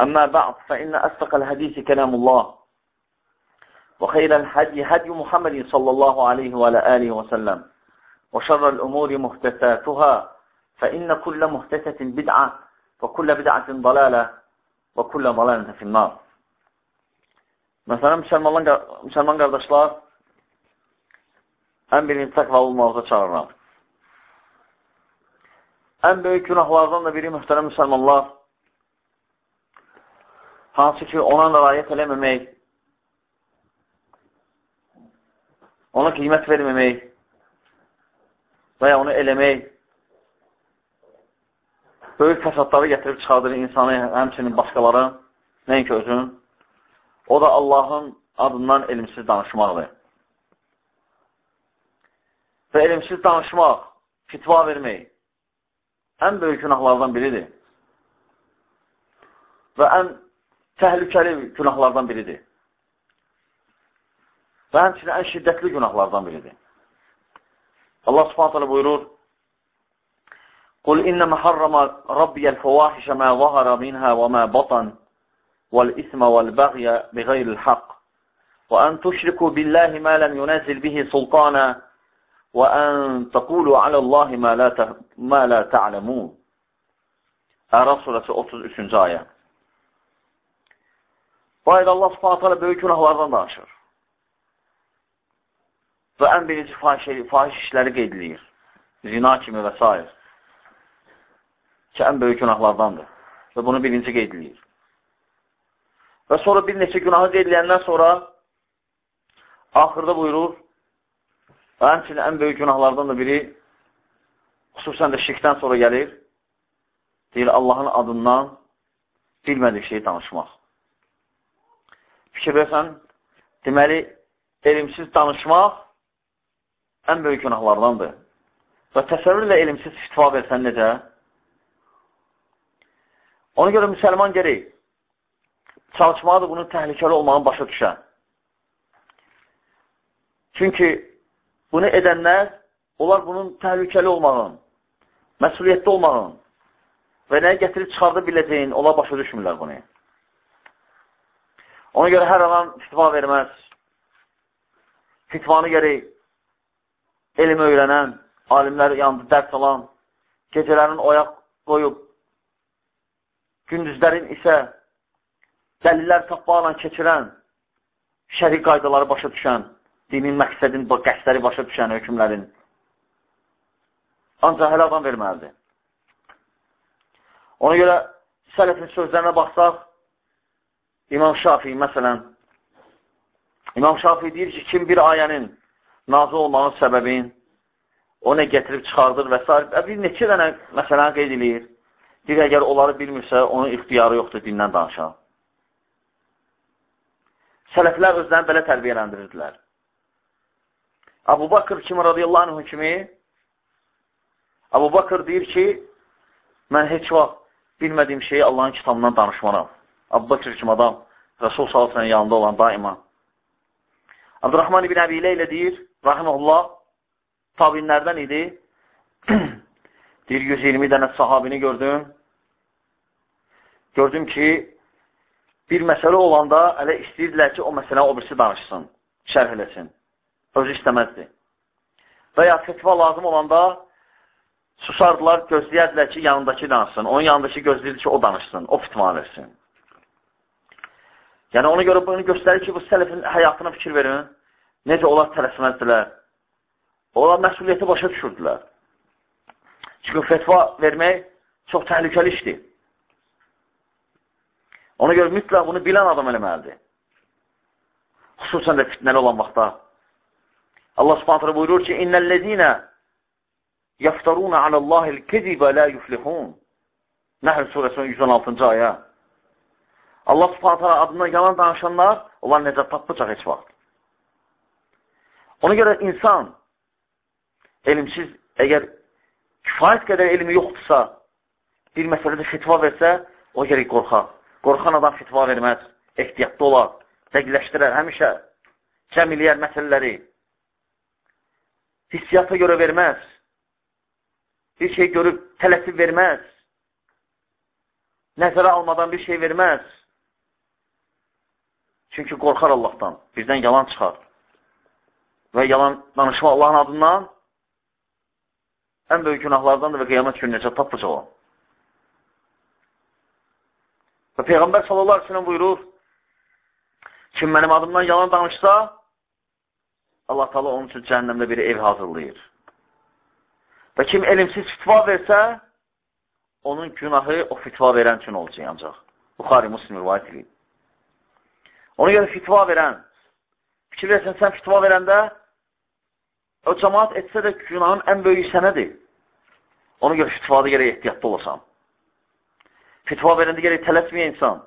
أما بعد فإن أصدق الحديث كلام الله وخير الهدي هدي محمد صلى الله عليه وعلى آله وسلم وشر الأمور محدثاتها فإن كل محدثة بدعة وكل بدعة ضلالة وكل ضلالة في النار Məsələn, müsəlman, müsəlman qardaşlar, ən birinci təqvalı olmağıza çağırıram. Ən böyük günahlardan da biri mühtərəm müsəlmanlar, hansı ki, ona rayət eləməmək, ona qiymət verməmək və ya onu eləmək, böyük fəsadları gətirib çıxardır insanı, həmçinin başqaları, nəinki özün, o da Allahın adından elmsiz danışmaqdır. Və elmsiz danışmaq, fitva vermək ən böyük günahlardan biridir. Və ən təhlükəli günahlardan biridir. Və həmçinin ən şiddətli günahlardan biridir. Allah subhanət hələ buyurur, قل إنما حرم ربي الفواحش ما ظهر منها وما بطن والإثم والبغي بغير الحق وأن تشركوا بالله ما لم ينزل به سلطانا وأن تقولوا على الله ما لا, تعلمون Ərəb surəsi 33-cü ayə. Bu ayda Allah subhanət hələ böyük günahlardan danışır. Və ən birinci fahiş, işləri qeyd edir. Zina kimi və s. Ki, ən böyük günahlardandır. Və bunu birinci qeyd edir. Və sonra bir neçə günahı qeyd edəndən sonra axırda buyurur və həmçinin ən böyük günahlardan da biri xüsusən də şirkdən sonra gəlir deyir Allahın adından bilmədiyi şeyi danışmaq. Fikir versən, deməli, elmsiz danışmaq ən böyük günahlardandır. Və təsəvvürlə elmsiz fitva versən necə? Ona görə müsəlman gerək çalışmalıdır bunun təhlükəli olmağını başa düşən. Çünki bunu edənlər, onlar bunun təhlükəli olmağın, məsuliyyətli olmağın və nəyə gətirib çıxarda biləcəyin, onlar başa düşmürlər bunu. Ona görə hər adam fitva verməz. Fitvanı gərək elm öyrənən, alimlər yanında dərs alan, gecələrin oyaq qoyub, gündüzlərin isə dəlillər tapmaqla keçirən, şəri qaydaları başa düşən, dinin məqsədin, qəsdləri başa düşən hökmlərin ancaq hələ adam verməlidir. Ona görə sələfin sözlərinə baxsaq, İmam Şafii, məsələn, İmam Şafii deyir ki, kim bir ayənin nazı olmağın səbəbin o nə gətirib çıxardır və s. Bir neçə dənə məsələni qeyd edir. Bir, əgər onları bilmirsə, onun ixtiyarı yoxdur dindən danışan. Sələflər özlərini belə tərbiyələndirirdilər. Abu Bakır kimi radiyallahu anh kimi Abu Bakır deyir ki, mən heç vaxt bilmədiyim şeyi Allahın kitabından danışmaram. Abu Bakır kimi adam Resul salatının yanında olan daima. Abdurrahman ibn Əbi ilə ilə deyir, rahiməhullah, tabinlərdən idi. deyir, 120 dənə sahabini gördüm. Gördüm ki, bir məsələ olanda hələ istəyirdilər ki, o məsələ o birisi danışsın, şərh eləsin. Özü istəməzdi. Və ya fetva lazım olanda susardılar, gözləyərdilər ki, yanındakı danışsın. Onun yanındakı gözləyirdi ki, o danışsın, o fitva versin. Yəni, ona görə bunu göstərir ki, bu sələfin həyatına fikir verin. Necə onlar tələsməzdilər. Onlar məsuliyyəti başa düşürdülər. Çünki fetva vermək çox təhlükəli işdir. Ona görə mütləq bunu bilən adam eləməlidir. Xüsusən də fitnəli olan vaxtda. Allah subhanətlə buyurur ki, İnnəl-ləzinə yəftaruna aləllahil kezibə lə yuflihun. Nəhl surəsinin 116-cı ayə. Allah subhanətlə adından yalan danışanlar, onlar necə tapmayacaq heç vaxt. Ona görə insan elmsiz, əgər kifayət qədər elmi yoxdursa, bir məsələdə fitva versə, o gerək qorxaq. Qorxan adam fitva verməz, ehtiyatlı olar, dəqiqləşdirər həmişə, cəm eləyər məsələləri. Hissiyata görə verməz, bir şey görüb tələsib verməz, nəzərə almadan bir şey verməz. Çünki qorxar Allahdan, bizdən yalan çıxar. Və yalan danışma Allahın adından ən böyük günahlardandır və qiyamət günü necə tapacaq o. Və Peyğəmbər sallallahu aleyhi buyurur, kim mənim adımdan yalan danışsa, Allah taala onun üçün cəhənnəmdə bir ev hazırlayır. Və kim elmsiz fitva versə, onun günahı o fitva verən üçün olacaq ancaq. Buxari Muslim rivayət edir. Ona görə fitva verən, fikir versən, sən fitva verəndə, o cəmaat etsə də günahın ən böyük sənədir. Ona görə fitvada görə ehtiyatlı olasan. Fitva verəndə gerək tələsməyə insan.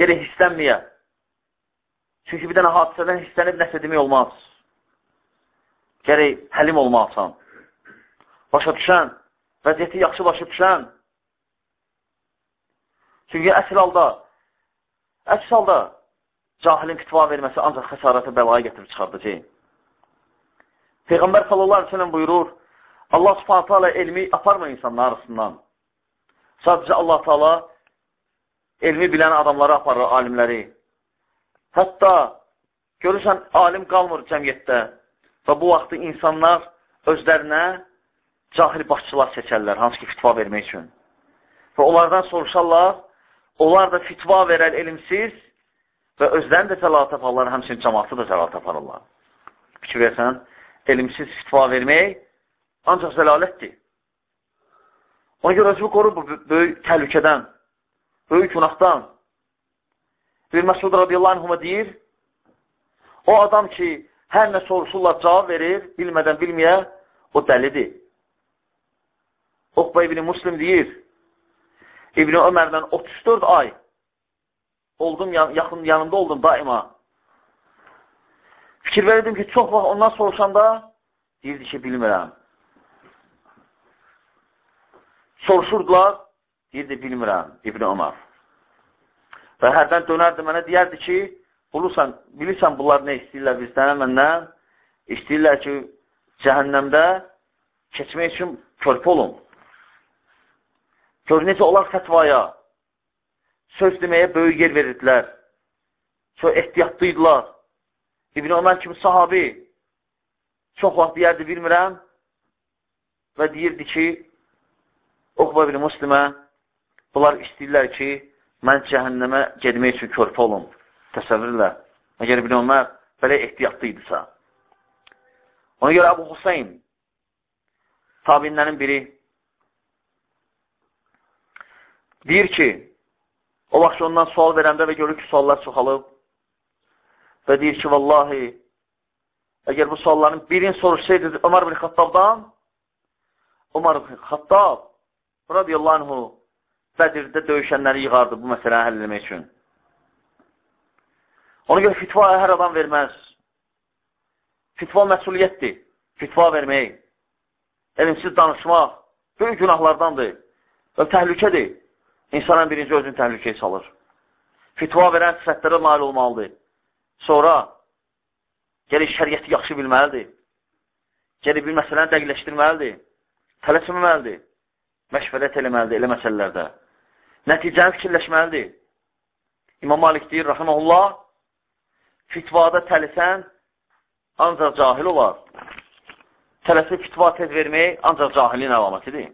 Gerək hissənməyə. Çünki bir dənə hadisədən hissənib nəsə demək olmaz. Gerək həlim olmalısan. Başa düşən, vəziyyəti yaxşı başa düşən. Çünki əsl halda, əsl halda cahilin fitva verməsi ancaq xəsarətə bəlaya gətirib çıxardacaq. Peyğəmbər sallallahu aleyhi ve sellem buyurur, Allah subhanətə alə elmi aparmır insanlar arasından. Sadəcə Allah Taala elmi bilən adamları aparır, alimləri. Hətta görürsən, alim qalmır cəmiyyətdə və bu vaxtı insanlar özlərinə cahil başçılar seçərlər, hansı ki, fitva vermək üçün. Və onlardan soruşarlar, onlar da fitva verər elmsiz və özlərini də cəlal taparlar, həmçinin cəmatı da cəlal taparlar. Fikir versən, elmsiz fitva vermək ancaq zəlalətdir. Ona görə özünü qorur bu böyük təhlükədən, böyük günahdan. Bir Məsud radiyallahu anhuma deyir, o adam ki, hər nə soruşurlar, cavab verir, bilmədən bilməyə, o dəlidir. Oqba ibn Muslim deyir, İbn Ömərdən 34 ay oldum, yaxın yanında oldum daima. Fikir verirdim ki, çox vaxt ondan soruşanda deyirdi ki, bilmirəm. Soruşurdular, deyirdi, bilmirəm, İbn Ömər. Və hərdən dönərdi mənə, deyərdi ki, bulursan, bilirsən bunlar nə istəyirlər bizdən, məndən? İstəyirlər ki, cəhənnəmdə keçmək üçün körpü olun. Gör, necə onlar fətvaya, söz deməyə böyük yer verirdilər. Çox ehtiyatlıydılar. İbn Ömər kimi sahabi çox vaxt deyərdi, bilmirəm və deyirdi ki, Uqba ibn Muslimə bunlar istəyirlər ki, mən cəhənnəmə gedmək üçün körpə olum. Təsəvvürlə. Əgər ibn Ömər belə ehtiyatlı idisə. Ona görə Əbu Huseyn tabinlərin biri deyir ki, o vaxt ondan sual verəndə və görür ki, suallar çoxalıb və deyir ki, vallahi, əgər bu sualların birini soruşsaydı Ömər bin Xattabdan, Ömər bin Xattab radiyallahu anhu Bədirdə döyüşənləri yığardı bu məsələni həll etmək üçün. Ona görə fitva hər adam verməz. Fitva məsuliyyətdir. Fitva vermək, elimsiz danışmaq böyük günahlardandır və təhlükədir. İnsanın birinci özünü təhlükəyə salır. Fitva verən sifətlərə nail olmalıdır. Sonra gəlir şəriyyəti yaxşı bilməlidir. Gəlir bir məsələni dəqiqləşdirməlidir. Tələsməməlidir məşvərət eləməlidir elə məsələlərdə. Nəticəni fikirləşməlidir. İmam Malik deyir, rəhməhullah, fitvada təlisən ancaq cahil olar. Tələsi fitva tez vermək ancaq cahilin əlamətidir.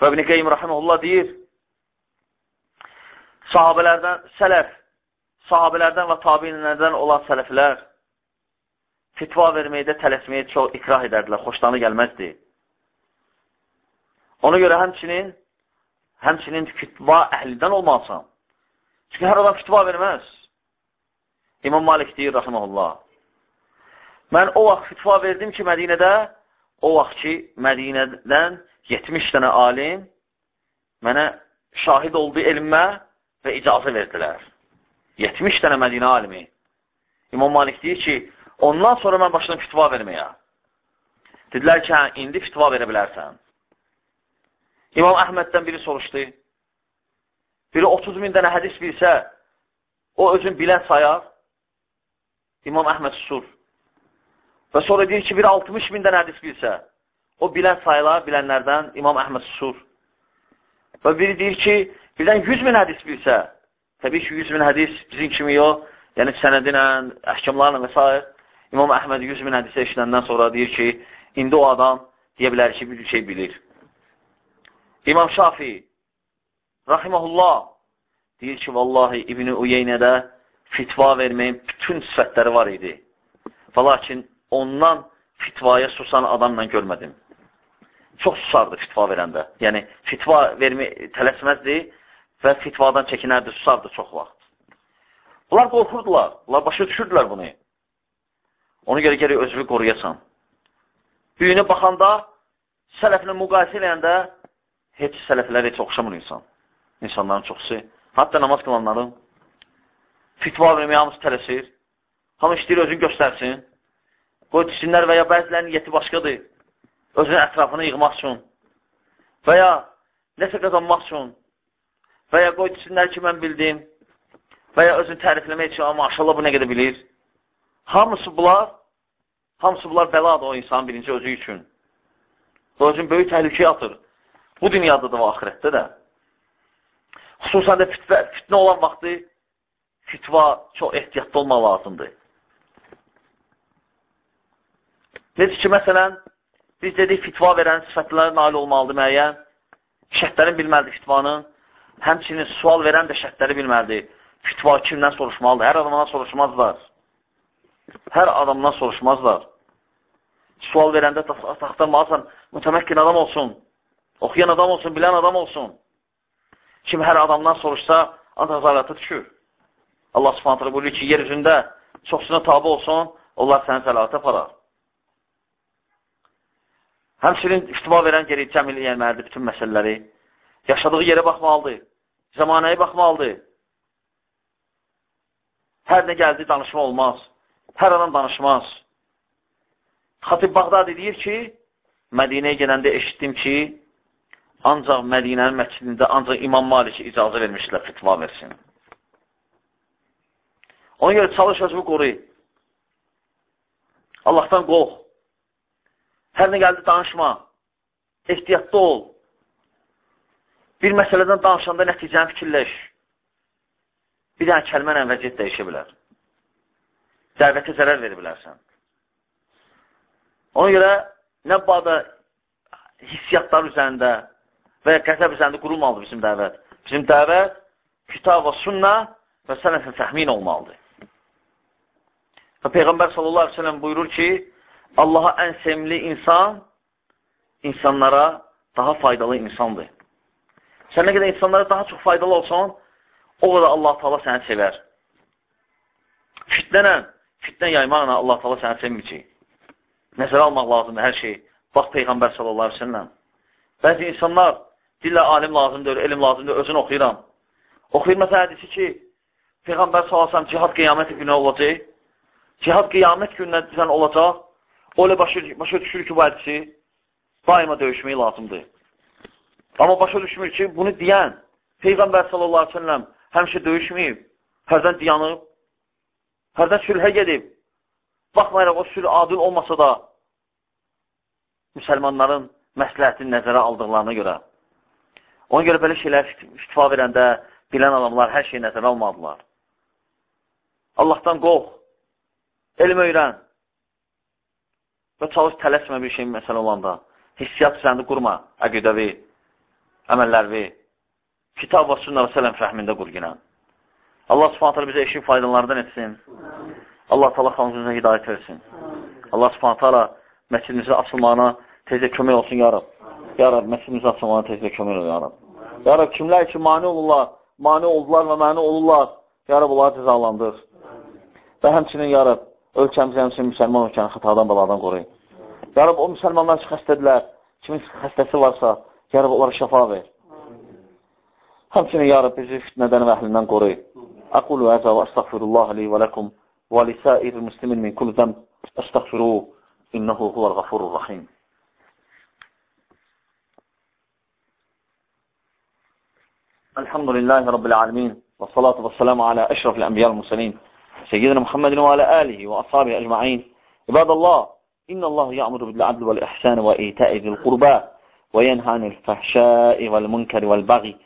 Və İbn-i Qeym rəhməhullah deyir, sahabələrdən, sələf, sahabələrdən və tabinlərdən olan sələflər fitva verməkdə tələsməyə çox ikrah edərdilər, xoşlanı gəlməzdi. Ona görə həmçinin, həmçinin fitva əhlidən olmalısan. Çünki hər adam fitva verməz. İmam Malik deyir, rəhməhullah. Mən o vaxt fitva verdim ki, Mədinədə, o vaxt ki, Mədinədən 70 dənə alim mənə şahid oldu elmə və icazə verdilər. 70 dənə Mədinə alimi. İmam Malik deyir ki, ondan sonra mən başladım fitva verməyə. Dedilər ki, hə, indi fitva verə bilərsən. İmam Əhməddən biri soruşdu. Biri 30 min dənə hədis bilsə, o özün bilən sayar. İmam Əhməd susur. Və sonra deyir ki, biri 60 min dənə hədis bilsə, o bilən sayılar, bilənlərdən İmam Əhməd susur. Və biri deyir ki, birdən 100 min hədis bilsə, təbii ki, 100 min hədis bizim kimi yox, yəni sənədinə, əhkamlarla və s. İmam Əhməd 100 min hədisə işləndən sonra deyir ki, indi o adam deyə bilər ki, bir şey bilir. İmam Şafi, rahiməhullah, deyir ki, vallahi İbn-i Uyeynədə fitva verməyin bütün sifətləri var idi. Və lakin ondan fitvaya susan adamla görmədim çox susardı fitva verəndə. Yəni, fitva vermi, tələsməzdi və fitvadan çəkinərdi, susardı çox vaxt. Bunlar qorxurdular, bunlar başa düşürdülər bunu. Ona görə gərək özünü qoruyasan. Büyünə baxanda, sələflə müqayisə eləyəndə heç sələflərə heç oxşamır insan. İnsanların çoxsu. Hətta namaz qılanların fitva verməyə hamısı tələsir. Hamı istəyir özünü göstərsin. Qoy düşsünlər və ya bəzilərinin yeti başqadır özünün ətrafını yığmaq üçün və ya nəsə qazanmaq üçün və ya qoy desinlər ki, mən bildim və ya özünü tərifləmək üçün, amma maşallah bu nə qədər bilir. Hamısı bunlar, hamısı bunlar bəladır o insan birinci özü üçün. O özün böyük təhlükəyə atır. Bu dünyada da və ahirətdə də. Xüsusən də fitnə, fitnə olan vaxtı fitva çox ehtiyatlı olmaq lazımdır. Necə ki, məsələn, Biz dedik, fitva verən sifətlərə nail olmalıdır müəyyən. Şərtlərini bilməlidir fitvanın. Həmçinin sual verən də şərtləri bilməlidir. Fitva kimdən soruşmalıdır? Hər adamdan soruşmazlar. Hər adamdan soruşmazlar. Sual verəndə taxtırmalısan, mütəməkkin adam olsun, oxuyan adam olsun, bilən adam olsun. Kim hər adamdan soruşsa, ancaq zalətə düşür. Allah subhanətlə buyuruyor ki, yer üzündə çoxsuna tabi olsun, onlar səni zələtə aparar. Həmçinin iftiva verən geri cəmil eləyənməlidir bütün məsələləri. Yaşadığı yerə baxmalıdır. Zamanəyə baxmalıdır. Hər nə gəldi danışma olmaz. Hər adam danışmaz. Xatib Bağdadi deyir ki, Mədinəyə gələndə eşitdim ki, ancaq Mədinənin məscidində ancaq İmam Maliki icazə vermişlər fitva versin. Ona görə çalış özünü qoru. Allahdan qox. Hər nə gəldi danışma. Ehtiyatlı ol. Bir məsələdən danışanda nəticəni fikirləş. Bir dənə kəlmənə vəziyyət dəyişə bilər. Dəvətə zərər verə bilərsən. Ona görə nə bağda hissiyatlar üzərində və ya qəzəb üzərində qurulmalıdır bizim dəvət. Bizim dəvət kitab və sünnə və sənəsə təxmin olmalıdır. Və Peyğəmbər sallallahu aleyhi ve sellem buyurur ki, Allaha ən sevimli insan insanlara daha faydalı insandır. Sən nə qədər insanlara daha çox faydalı olsan, o qədər Allah Taala səni sevər. Fitnənə, fitnə yaymaqla Allah Taala səni sevməyəcək. Nəzərə almaq lazımdır hər şey. Bax Peyğəmbər sallallahu əleyhi və səlləm. Bəzi insanlar dillə alim lazımdır, elm lazımdır, özünü oxuyuram. Oxuyur məsələn hədisi ki, Peyğəmbər sallallahu əleyhi və səlləm cihad qiyamət günü olacaq. Cihad qiyamət günündə olacaq. O ilə başa, başa düşür ki, bu hədisi daima döyüşmək lazımdır. Amma başa düşmür ki, bunu deyən Peyğəmbər sallallahu aleyhi ve selləm həmişə döyüşməyib, hərdən diyanıb, hərdən sülhə gedib. Baxmayaraq o sülh adil olmasa da müsəlmanların məsləhətini nəzərə aldıqlarına görə. Ona görə belə şeylər şifa verəndə bilən adamlar hər şeyi nəzərə almadılar. Allahdan qox, elm öyrən, Və çalış tələsmə bir şey məsələ olanda. Hissiyat üzərində qurma, əqidəvi, əməllərvi. kitab və sünnə və sələm fəhmində qurginən. Allah subhanətələ bizə eşib faydalardan etsin. Allah tala xalqımıza hidayət versin. Allah subhanətələ məscidimizin açılmağına tezə kömək olsun, ya Rab. Ya Rab, məscidimizin açılmağına tezə kömək olsun, ya Rab. Ya Rab, kimlər ki, mani olurlar, mani oldular və məni olurlar, ya Rab, onları cəzalandır. Və həmçinin, ya Rab, ölkəmizi, həmçinin müsəlman ölkəni xətadan, baladan qoruyun. Ya Rab, o müsəlmanlar ki, xəstədirlər, kimin xəstəsi varsa, ya Rab, onlara şəfa ver. Həmçinin, ya Rab, bizi fitnədən və əhlindən qoruy. Aqulu əzə və əstəğfirullah li və ləkum və lisəir müslimin min kulli zəm əstəğfiruhu innəhu huvəl qafurur rəhim. الحمد لله رب العالمين والصلاة والسلام على أشرف الأنبياء المرسلين سيدنا محمد وعلى آله وأصحابه أجمعين عباد الله إن الله يأمر بالعدل والإحسان وإيتاء ذي القربى وينهى عن الفحشاء والمنكر والبغي